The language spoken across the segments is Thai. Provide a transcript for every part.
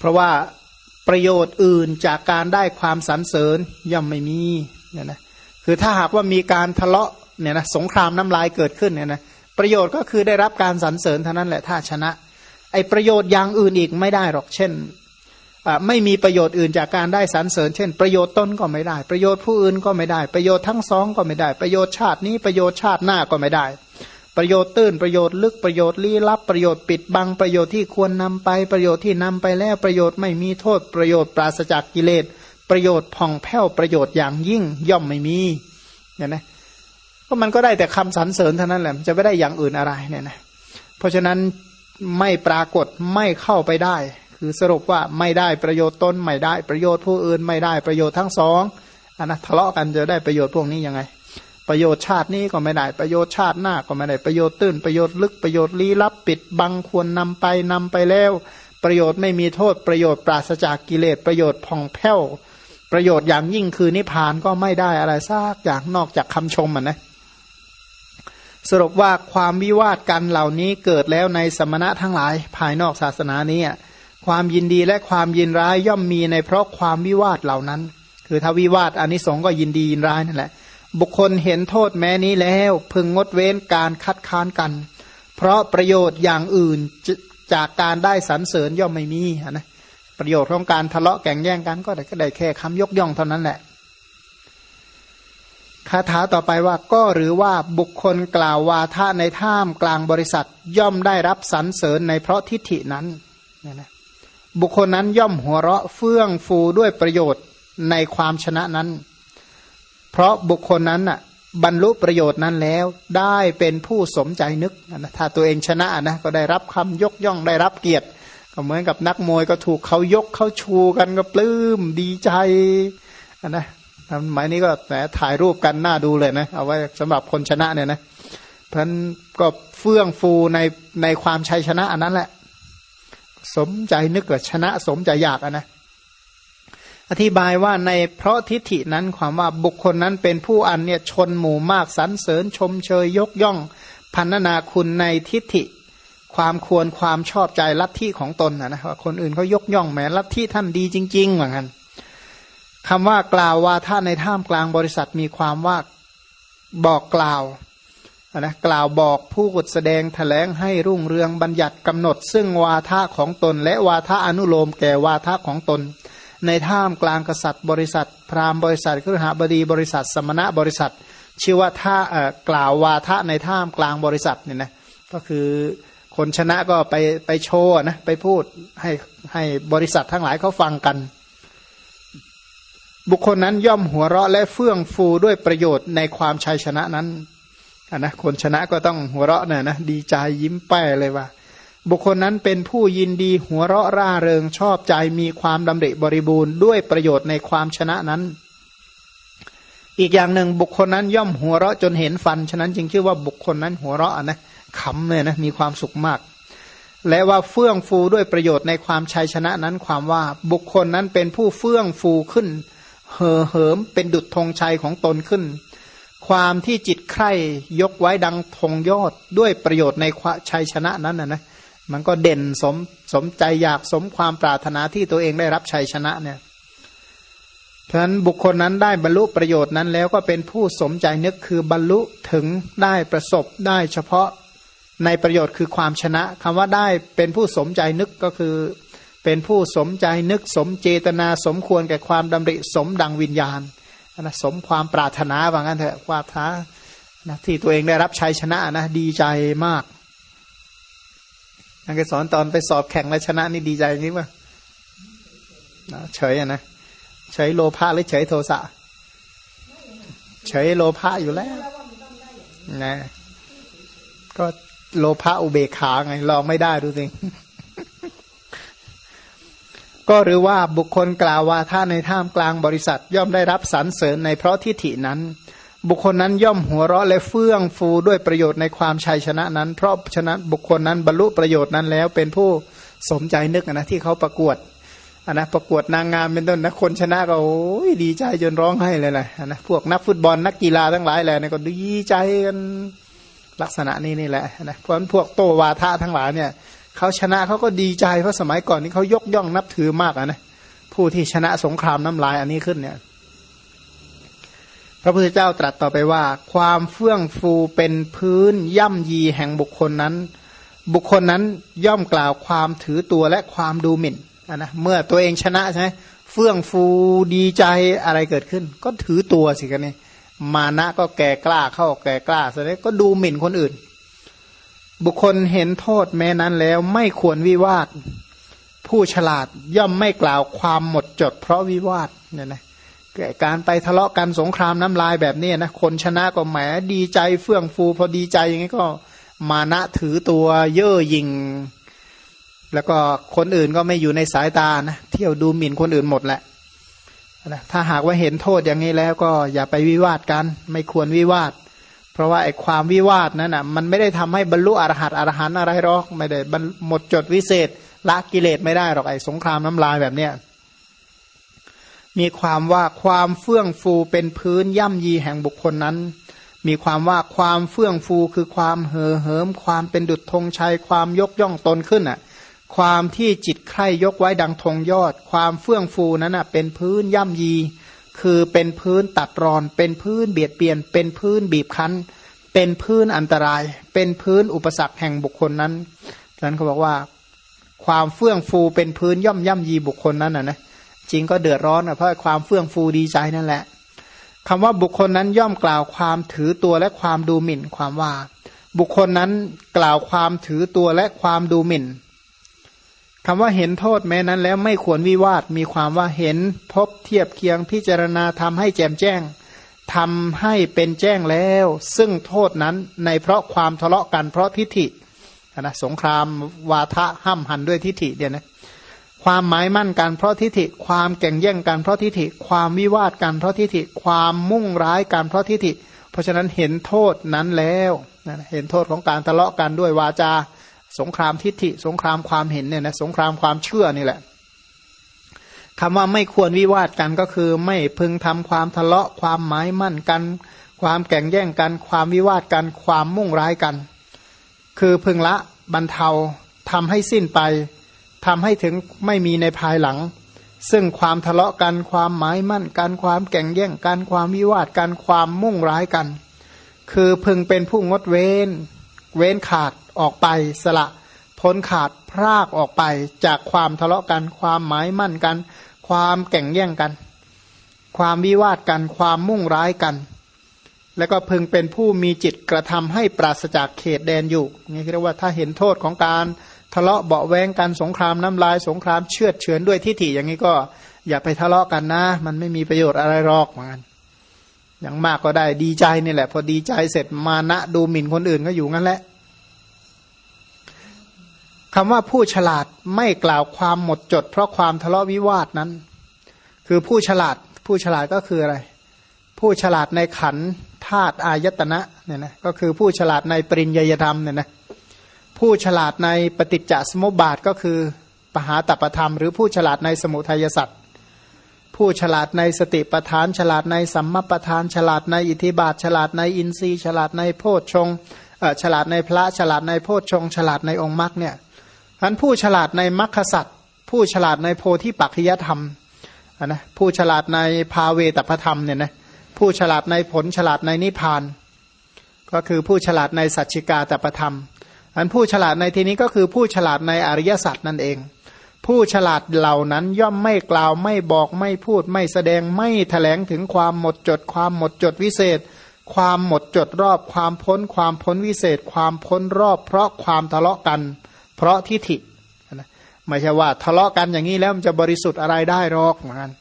เพราะว่าประโยชน์อื่นจากการได้ความสรรเสริญย่อมไม่มีเนี่ยนะคือถ้าหากว่ามีการทะเลาะเนี่ยนะสงครามน้ำลายเกิดขึ้นเนี่ยนะประโยชน์ก็คือได้รับการสรรเสริญเท่านั้นแหละถ้าชนะ ไอประโยชน์อย่างอื่นอีกไม่ได้หรอกเช่นไม่มีประโยชน์อื่นจากการได้สรรเสริญ เช่น ประโยชน์ตนก็ไม่ได้ ประโยชน์ผู้อื่นก็ไม่ได้ ประโยชน์ทั้งสองก็ไม่ได้ ประโยชน์ชาตินี้ประโยชน์ชาติหน้าก็ไม่ได้ ประโยชน์ตื้นประโยชน์ลึกประโยชน์ลี้ลับประโยชน์ปิดบังประโยชน์ที่ควรนำไปประโยชน์ที่นำไปแล้วประโยชน์ไม่มีโทษ ประโยชน์ปราศจากกิเลส ประโยชน์ผ่องแผ้วประโยชน์อย่างยิ่งย่อมไม่มีเนี่ยนะก็มันก็ได้แต่คำสรรเสริญเท่านั้นแหละจะไม่ได้อย่างอื่นอะไรเนี่ยนะเพราะฉะนั้นไม่ปรากฏไม่เข้าไปได้ คือสรุปว่าไม่ได้ประโยชน์ตนไม่ได้ประโยชน์ผู้อื่นไม่ได้ประโยชน์ทั้งสองอันนะทะเลาะกันจะได้ประโยชน์พวกนี้ยังไง ประโยชน์ชาตินี้ก็ไม่ได้ประโยชน์ชาติหน้าก็ไม่ได้ประโยชน์ตื้นประโยชน์ลึกประโยชน์ลี้ลับปิดบังควรนำไปนำไปแล้ว ประโยชน์ไม่มีโทษประโยชน์ปราศจากกิเลสประโยชน์ผ่องแผ้วประโยชน์อย่างยิ่งคือนิพพานก็ไม่ได้อะไรซากอย่างนอกจากคำชมอะนะสรุปว่าความวิวาทกันเหล่านี้เกิดแล้วในสมณะทั้งหลายภายนอกศาสนานี้ความยินดีและความยินร้ายย่อมมีในเพราะความวิวาทเหล่านั้น คือถ้าวิวาทอันนี้สงก็ยินดียินร้ายนั่นแหละ บุคคลเห็นโทษแม้นี้แล้ว พึงงดเว้นการคัดค้านกัน เพราะประโยชน์อย่างอื่นจากการได้สรรเสริญย่อมไม่มีนะประโยชน์ของการทะเลาะแก่งแย่งกันก็ได้ก็ได้แค่คำยกย่องเท่านั้นแหละคาถาต่อไปว่าก็หรือว่าบุคคลกล่าววาทะในท่ามกลางบริษัทย่อมได้รับสรรเสริญในเพราะทิฏฐินั้นนะนะบุคคลนั้นย่อมหัวเราะเฟื่องฟูด้วยประโยชน์ในความชนะนั้น เพราะบุคคลนั้นน่ะบรรลุประโยชน์นั้นแล้วได้เป็นผู้สมใจนึกนะถ้าตัวเองชนะนะก็ได้รับคำยกย่องได้รับเกียรติ ก็เหมือนกับนักมวยก็ถูกเขายกเขาชูกันก็ปลื้มดีใจนะหมายนี้ก็แหมถ่ายรูปกันหน้าดูเลยนะ เอาไว้สำหรับคนชนะเนี่ยนะเพราะนั้นก็เฟื่องฟูในในความชัยชนะอันนั้นแหละ สมใจนึกเกิดชนะสมใจอยากอนะ อธิบายว่าในเพราะทิฏฐินั้นความว่าบุคคลนั้นเป็นผู้อันเนี่ยชนหมู่มากสรรเสริญชมเชยยกย่องพันนาคุณในทิฏฐิ ความควรความชอบใจลัทธิของตนนะนะว่าคนอื่นเขายกย่องแม้ลัทธิท่านดีจริงๆเหมือนกันคำว่ากล่าววาทะในท่ามกลางบริษัทมีความว่าบอกกล่าวนะกล่าวบอกผู้กดแสดงแถลงให้รุ่งเรืองบัญญัติกำหนด ซึ่งวาทะของตน และวาทะอนุโลมแก่วาทะของตน ในท่ามกลางกษัตริย์บริษัท พราหมณ์บริษัทครหบดีบริษัท สมณะบริษัท ชื่อว่าท่ากล่าววาทะในท่ามกลางบริษัทเนี่ยนะก็คือคนชนะก็ไปไปโชว์นะไปพูดให้ให้บริษัททั้งหลายเขาฟังกัน บุคคลนั้นย่อมหัวเราะและเฟื่องฟูด้วยประโยชน์ในความชัยชนะนั้นนะคนชนะก็ต้องหัวเราะเนี่ยนะดีใจยิ้มแป้เลยว่า บุคคลนั้นเป็นผู้ยินดีหัวเราะร่าเริงชอบใจมีความดำริบริบูรณ์ด้วยประโยชน์ในความชนะนั้น อีกอย่างหนึ่งบุคคลนั้นย่อมหัวเราะจนเห็นฟัน ฉะนั้นจึงชื่อว่าบุคคลนั้นหัวเราะนะขำเลยนะมีความสุขมาก และว่าเฟื่องฟูด้วยประโยชน์ในความชัยชนะนั้นความว่าบุคคลนั้นเป็นผู้เฟื่องฟูขึ้น เห่อเหิมเป็นดุจธงชัยของตนขึ้น ความที่จิตใคร่ยกไว้ดังธงยอดด้วยประโยชน์ในชัยชนะนั้นนะนะ มันก็เด่นสมสมใจอยากสมความปรารถนาที่ตัวเองได้รับชัยชนะเนี่ยเพราะฉะนั้นบุคคลนั้นได้บรรลุประโยชน์นั้นแล้วก็เป็นผู้สมใจนึกคือบรรลุถึงได้ประสบได้เฉพาะในประโยชน์คือความชนะคำว่าได้เป็นผู้สมใจนึกก็คือ เป็นผู้สมใจนึกสมเจตนาสมควรแก่ความดำริสมดังวิญญาณนะสมความปรารถนาว่างั้นเถอะว่าท้านะที่ตัวเองได้รับชัยชนะนะดีใจมาก นักสอนตอนไปสอบแข่งและชนะนี่ดีใจนี่ป่ะเฉยอะนะเฉยโลภะหรือเฉยโทสะเฉยโลภะอยู่แล้วนะก็โลภะอุเบกขาไงลองไม่ได้ดูสิก็หรือว่าบุคคลกล่าวว่าถ้าในท่ามกลางบริษัท ย่อมได้รับสรรเสริญในเพราะทิฏฐินั้น บุคคลนั้นย่อมหัวเราะและเฟื่องฟูด้วยประโยชน์ในความชัยชนะนั้น เพราะฉะนั้นบุคคลนั้นบรรลุประโยชน์นั้นแล้วเป็นผู้สมใจนึกนะที่เขาประกวดนนะประกวดนางงามเป็นต้นนะคนชนะก็โอ้ยดีใจจนร้องไห้เลยแหละนะพวกนักฟุตบอลนักกีฬาทั้งหลายแหละนะก็ดีใจกันลักษณะนี้นี่แหละนะเพราะพวกโตวาทะทั้งหลายเนี่ยเขาชนะเขาก็ดีใจเพราะสมัยก่อนนี้เขายกย่องนับถือมากนะผู้ที่ชนะสงครามน้ำลายอันนี้ขึ้นเนี่ย พระพุทธเจ้าตรัสต่อไปว่า ความเฟื่องฟูเป็นพื้นย่ำยีแห่งบุคคลนั้น บุคคลนั้นย่อมกล่าวความถือตัวและความดูหมิ่นนะเมื่อตัวเองชนะใช่ไหมเฟื่องฟูดีใจอะไรเกิดขึ้น ก็ถือตัวสิกันนี่มานะก็แก่กล้าเข้าแก่กล้าแสดงก็ดูหมิ่นคนอื่น บุคคลเห็นโทษแม้นั้นแล้วไม่ควรวิวาท ผู้ฉลาดย่อมไม่กล่าวความหมดจดเพราะวิวาทเนี่ยนะ การไปทะเลาะกันสงครามน้ำลายแบบนี้นะคนชนะก็แหมดีใจเฟื่องฟู พอดีใจอย่างนี้ก็มานะถือตัวเย่อหยิ่งแล้วก็คนอื่นก็ไม่อยู่ในสายตานะเที่ยวดูหมิ่นคนอื่นหมดแหละนะถ้าหากว่าเห็นโทษอย่างนี้แล้วก็อย่าไปวิวาทกัน ไม่ควรวิวาท เพราะว่าไอ้ความวิวาทนั้นอะมันไม่ได้ทำให้บรรลุอรหัตอรหันอะไรหรอก ไม่ได้หมดจดวิเศษละกิเลสไม่ได้หรอกไอ้สงครามน้ำลายแบบเนี้ย มีความว่าความเฟื่องฟูเป็นพื้นย่ำยีแห่งบุคคลนั้น มีความว่าความเฟื่องฟูคือความเห่อเหิม ความเป็นดุจธงชัยความยกย่องตนขึ้นอะ ความที่จิตใคร่ยกไว้ดังธงยอด ความเฟื่องฟูนั้นอะ เป็นพื้นย่ำยี คือเป็นพื้นตัดรอน เป็นพื้นเบียดเบียน เป็นพื้นบีบคั้น เป็นพื้นอันตราย เป็นพื้นอุปสรรคแห่งบุคคลนั้นนั้นเขาบอกว่า ความเฟื่องฟูเป็นพื้นย่อมย่ำยีบุคคลนั้นนะนะ จริงก็เดือดร้อนเพราะความเฟื่องฟูดีใจนั่นแหละคำว่าบุคคลนั้นย่อมกล่าวความถือตัวและความดูหมิ่นความว่า บุคคลนั้นกล่าวความถือตัวและความดูหมิ่นคำว่าเห็นโทษแม้นั้นแล้วไม่ควรวิวาทมีความว่าเห็นพบเทียบเคียงพิจารณาทำให้แจ่มแจ้งทำให้เป็นแจ้งแล้ว ซึ่งโทษนั้นในเพราะความทะเลาะกันเพราะทิฏฐินะสงครามวาทะห้ามหันด้วยทิฏฐิเดียนะ ความหมายมั่นกันเพราะทิฏฐิความแก่งแย่งกันเพราะทิฏฐิความวิวาทกันเพราะทิฏฐิความมุ่งร้ายกันเพราะทิฏฐิ เพราะฉะนั้นเห็นโทษนั้นแล้วเห็นโทษของการทะเลาะกันด้วยวาจาสงครามทิฏฐิ สงครามความเห็นเนี่ยนะสงครามความเชื่อนี่แหละคำว่าไม่ควรวิวาทกันก็คือ ไม่พึงทำความทะเลาะความหมายมั่นกัน ความแก่งแย่งกัน ความวิวาทกัน ความมุ่งร้ายกัน คือพึงละบรรเทาทำให้สิ้นไป ทำให้ถึงไม่มีในภายหลัง ซึ่งความทะเลาะกันความหมายมั่นกันความแก่งแย่งกันความวิวาทกันความมุ่งร้ายกัน คือพึงเป็นผู้งดเว้น เว้นขาดออกไปสละพ้นขาดพรากออกไปจากความทะเลาะกัน ความหมายมั่นกัน ความแก่งแย่งกัน ความวิวาทกันความมุ่งร้ายกัน แล้วก็พึงเป็นผู้มีจิตกระทำให้ปราศจากเขตแดนอยู่นี่เรียกว่าถ้าเห็นโทษของการ ทะเลาะเบาแวงกันสงครามน้ำลายสงครามเชือดเฉือนด้วยทิฏฐิอย่างนี้ก็ อย่าไปทะเลาะกันนะ มันไม่มีประโยชน์อะไรหรอกเหมือนกันอย่างมากก็ได้ดีใจนี่แหละ พอดีใจเสร็จมานะดูหมิ่นคนอื่นก็อยู่งั้นแหละคำว่าผู้ฉลาดไม่กล่าวความหมดจด เพราะความทะเลาะวิวาทนั้น คือผู้ฉลาดผู้ฉลาดก็คืออะไร ผู้ฉลาดในขันธาตุอายตนะเนี่ยนะก็คือผู้ฉลาดในปริญญยธรรมเนี่ยนะ ผู้ฉลาดในปฏิจจสมุปบาทก็คือปหาตปธรรม หรือผู้ฉลาดในสมุทัยสัตว์ผู้ฉลาดในสติปทาน ฉลาดในสัมมาปทาน ฉลาดในอิทธิบาท ฉลาดในอินทรีย์ ฉลาดในโพชฌงฉลาดในพระฉลาดในโพชฌงฉลาดในองค์มรรคเนี่ยท่านผู้ฉลาดในมรรคสัตว์ผู้ฉลาดในโพธิปัจจยธรรมนะผู้ฉลาดในภาเวตพธรรมเนี่ยนะผู้ฉลาดในผลฉลาดในนิพพาน ก็คือผู้ฉลาดในสัจจิกาตประธรรม อันผู้ฉลาดในที่นี้ก็คือผู้ฉลาดในอริยสัจนั่นเอง ผู้ฉลาดเหล่านั้นย่อมไม่กล่าวไม่บอกไม่พูดไม่แสดงไม่แถลงถึงความหมดจด ความหมดจดวิเศษ ความหมดจดรอบความพ้น ความพ้นวิเศษ ความพ้นรอบ เพราะความทะเลาะกัน เพราะทิฏฐิไม่ใช่ว่าทะเลาะกันอย่างนี้แล้วมันจะบริสุทธิ์อะไรได้หรอกเหมือนกัน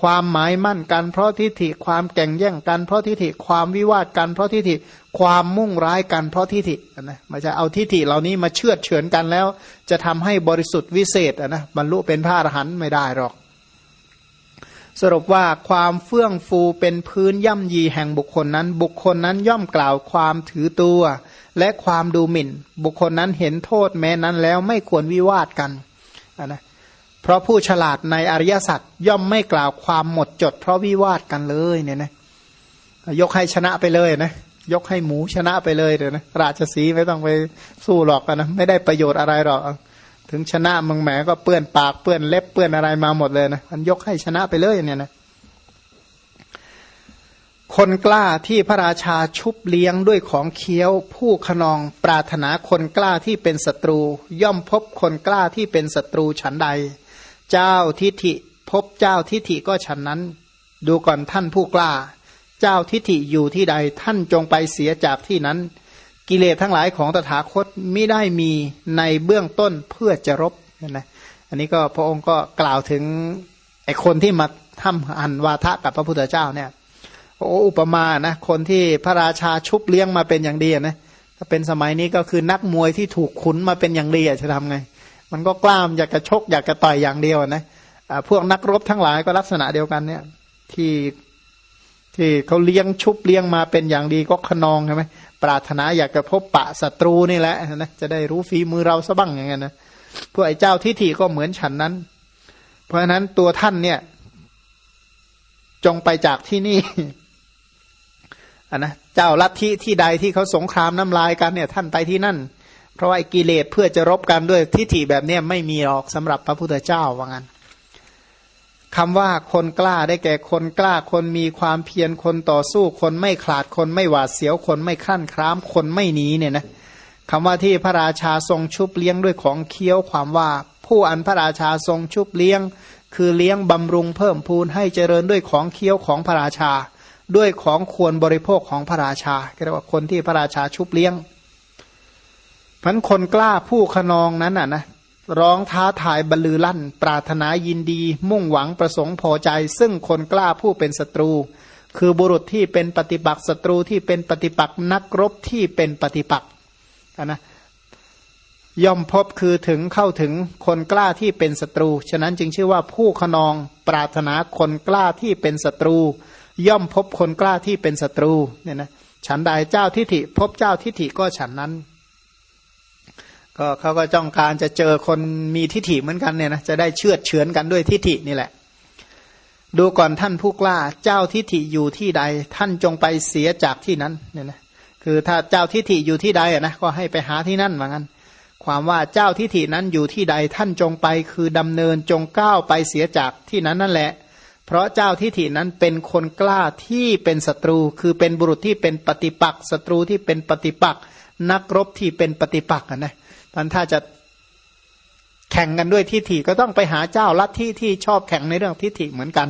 ความหมายมั่นกันเพราะทิฏฐิความแก่งแย่งกันเพราะทิฏฐิความวิวาทกันเพราะทิฏฐิความมุ่งร้ายกันเพราะทิฏฐินะม่ใช่เอาทิฏฐิเหล่านี้มาเชื่อดเฉือนกันแล้ว จะทำให้บริสุทธิ์วิเศษนะบรรลุเป็นพระอรหันต์ไม่ได้หรอก สรุปว่าความเฟื่องฟูเป็นพื้นย่ำยีแห่งบุคคลนั้น บุคคลนั้นย่อมกล่าวความถือตัว และความดูหมิ่น บุคคลนั้นเห็นโทษแม้นั้นแล้วไม่ควรวิวาทกันนะ เพราะผู้ฉลาดในอริยสัจย่อมไม่กล่าวความหมดจด เพราะวิวาทกันเลยเนี่ยนะยกให้ชนะไปเลยนะยกให้หมูชนะไปเลยเดี๋ยวนะราชสีไม่ต้องไปสู้หรอกนะไม่ได้ประโยชน์อะไรหรอกถึงชนะมึงแหมก็เปื้อนปากเปื้อนเล็บเปื้อนอะไรมาหมดเลยนะมันยกให้ชนะไปเลยเนี่ยนะคนกล้าที่พระราชาชุบเลี้ยงด้วยของเคี้ยว ผู้ขนองปรารถนาคนกล้าที่เป็นศัตรู ย่อมพบคนกล้าที่เป็นศัตรูฉันใด เจ้าทิฐิพบเจ้าทิฐิก็ฉันนั้น ดูก่อนท่านผู้กล้า เจ้าทิฐิอยู่ที่ใดท่านจงไปเสียจากที่นั้น กิเลสทั้งหลายของตถาคตไม่ได้มีในเบื้องต้นเพื่อจะรบนะนะอันนี้ก็พระองค์ก็กล่าวถึงไอคนที่มาทำอันวาทะกับพระพุทธเจ้าเนี่ยโอ้อุปมานะคนที่พระราชาชุบเลี้ยงมาเป็นอย่างดีนะถ้าเป็นสมัยนี้ก็คือนักมวยที่ถูกขุนมาเป็นอย่างดีจะทำไง มันก็กล้ามอยากจะชกอยากจะต่อยอย่างเดียวนะพวกนักรบทั้งหลายก็ลักษณะเดียวกันเนี่ยที่ที่เขาเลี้ยงชุบเลี้ยงมาเป็นอย่างดีก็ขนองใช่ไหมปรารถนาอยากจะพบปะศัตรูนี่แหละนะจะได้รู้ฝีมือเราซะบ้างอย่างเงี้ยนะพวกไอ้เจ้าทิฏฐิก็เหมือนฉันนั้น เพราะฉะนั้นตัวท่านเนี่ย จงไปจากที่นี่อันนะเจ้าลัทธิที่ใดที่เขาสงครามน้ำลายกันเนี่ย ท่านไปที่นั่น เพราะว่ากิเลสเพื่อจะรบกันด้วยทิฏฐิแบบนี้ไม่มีหรอกสำหรับพระพุทธเจ้าว่างั้นคำว่าคนกล้าได้แก่คนกล้าคนมีความเพียรคนต่อสู้คนไม่ขลาดคนไม่หวาดเสียวคนไม่ขั้นครามคนไม่หนีเนี่ยนะคำว่าที่พระราชาทรงชุบเลี้ยงด้วยของเคี้ยวความว่า ผู้อันพระราชาทรงชุบเลี้ยง คือเลี้ยงบำรุงเพิ่มพูนให้เจริญด้วยของเคี้ยวของพระราชา ด้วยของควรบริโภคของพระราชาเรียกว่าคนที่พระราชาชุบเลี้ยง พันคนกล้าผู้ขนองนั้นอะนะร้องท้าทายบรรลือลั่น ปรารถนายินดี มุ่งหวังประสงค์พอใจ ซึ่งคนกล้าผู้เป็นศัตรู คือบุรุษที่เป็นปฏิปักษ์ศัตรูที่เป็นปฏิปักษ์นักรบที่เป็นปฏิปักษ์นะย่อมพบคือถึงเข้าถึงคนกล้าที่เป็นศัตรู ฉะนั้นจึงชื่อว่าผู้ขนอง ปรารถนาคนกล้าที่เป็นศัตรู ย่อมพบคนกล้าที่เป็นศัตรูเนี่ยนะฉันใดเจ้าทิฏฐิพบเจ้าทิฏฐิก็ฉันนั้น ก็เขาก็จ้องการจะเจอคนมีทิฏฐิเหมือนกันเนี่ยนะจะได้เชื่อเฉือนกันด้วยทิฏฐินี่แหละ ดูก่อนท่านผู้กล้าเจ้าทิฏฐิอยู่ที่ใด ท่านจงไปเสียจากที่นั้นเนี่ยนะคือถ้าเจ้าทิฏฐิอยู่ที่ใดนะก็ให้ไปหาที่นั่นเหมือนกันความว่าเจ้าทิฏฐินั้นอยู่ที่ใดท่านจงไปคือดำเนินจงก้าวไปเสียจากที่นั้นนั่นแหละ เพราะเจ้าทิฏฐินั้นเป็นคนกล้าที่เป็นศัตรู คือเป็นบุรุษที่เป็นปฏิปักษ์ศัตรูที่เป็นปฏิปักษ์นักรบที่เป็นปฏิปักษ์นะ ท่านถ้าจะแข่งกันด้วยทิฏฐิก็ต้องไปหาเจ้าลัทธิที่ชอบแข่งในเรื่องทิฏฐิเหมือนกัน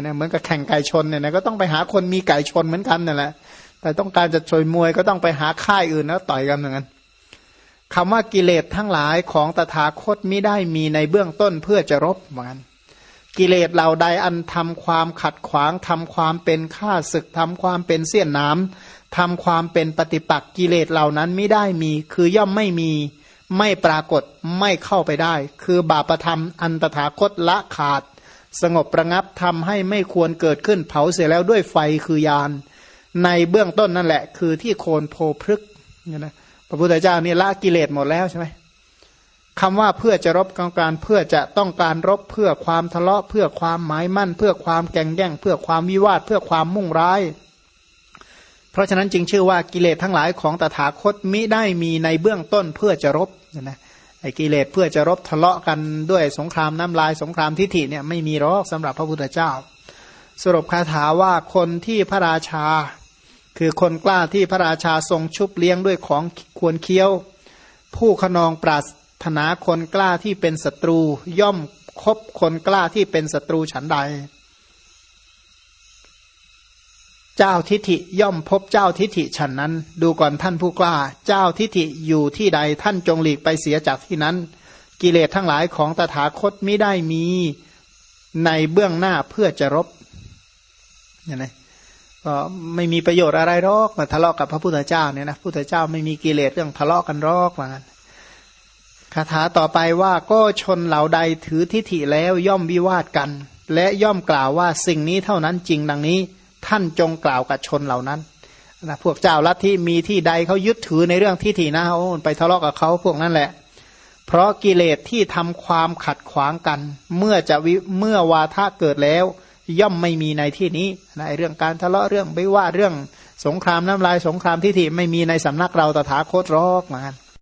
นะเหมือนกับแข่งไก่ชนเนี่ยนะก็ต้องไปหาคนมีไก่ชนเหมือนกันนั่นแหละ แต่ต้องการจะชยมวยก็ต้องไปหาค่ายอื่นแล้วต่อยกันเหมือนกันคำว่ากิเลสทั้งหลายของตถาคตไม่ได้มีในเบื้องต้นเพื่อจะรบเหมือนกันกิเลสเหล่าใดอันทำความขัดขวางทำความเป็นข้าศึกทำความเป็นเสี้ยนน้ำ ทำความเป็นปฏิปักษ์กิเลสเหล่านั้นไม่ได้มี คือย่อมไม่มี ไม่ปรากฏไม่เข้าไปได้ คือบาปธรรมอันตถาคตละขาด สงบประงับทำให้ไม่ควรเกิดขึ้นเผาเสียแล้วด้วยไฟคือยาน ในเบื้องต้นนั่นแหละ คือที่โคนโพพฤกเนี่ยนะพระพุทธเจ้านี่ละกิเลสหมดแล้วใช่ไหมคำว่าเพื่อจะรบกองการเพื่อจะต้องการรบเพื่อความทะเลาะเพื่อความหมายมั่น เพื่อความแก่งแย่ง เพื่อความวิวาทเพื่อความมุ่งร้าย เพราะฉะนั้นจึงชื่อว่ากิเลสทั้งหลายของตถาคตมิได้มีในเบื้องต้นเพื่อจะรบนะไอ้กิเลสเพื่อจะรบทะเลาะกันด้วยสงครามน้ำลายสงครามทิฏฐิเนี่ยไม่มีหรอกสำหรับพระพุทธเจ้า สรุปคาถาว่าคนที่พระราชา คือคนกล้าที่พระราชาทรงชุบเลี้ยงด้วยของควรเคี้ยว ผู้ขนองปราศถนาคนกล้าที่เป็นศัตรู ย่อมคบคนกล้าที่เป็นศัตรูฉันใด เจ้าทิฐิย่อมพบเจ้าทิฐิฉันนั้น ดูก่อนท่านผู้กล้า เจ้าทิฐิอยู่ที่ใดท่านจงหลีกไปเสียจากที่นั้น กิเลสทั้งหลายของตถาคตไม่ได้มีในเบื้องหน้าเพื่อจะรบเนี่ยนะก็ไม่มีประโยชน์อะไรหรอกมาทะเลาะกับพระพุทธเจ้าเนี่ยนะพุทธเจ้าไม่มีกิเลสเรื่องทะเลาะกันหรอกว่างั้นคาถาต่อไปว่าก็ชนเหล่าใดถือทิฏฐิแล้วย่อมวิวาทกัน และย่อมกล่าวว่าสิ่งนี้เท่านั้นจริงดังนี้ ท่านจงกล่าวกับชนเหล่านั้นนะพวกเจ้าลัทธิมีที่ใดเขายึดถือในเรื่องทิฏฐินะโอ้ไปทะเลาะกับเขาพวกนั้นแหละ เพราะกิเลสที่ทำความขัดขวางกัน เมื่อจะวิเมื่อวาทะเกิดแล้ว ย่อมไม่มีในที่นี้ในเรื่องการทะเลาะเรื่องไม่ว่าเรื่องสงครามน้ำลายสงครามทิฏฐิไม่มีในสำนักเราตถาคตรอกมือนกัน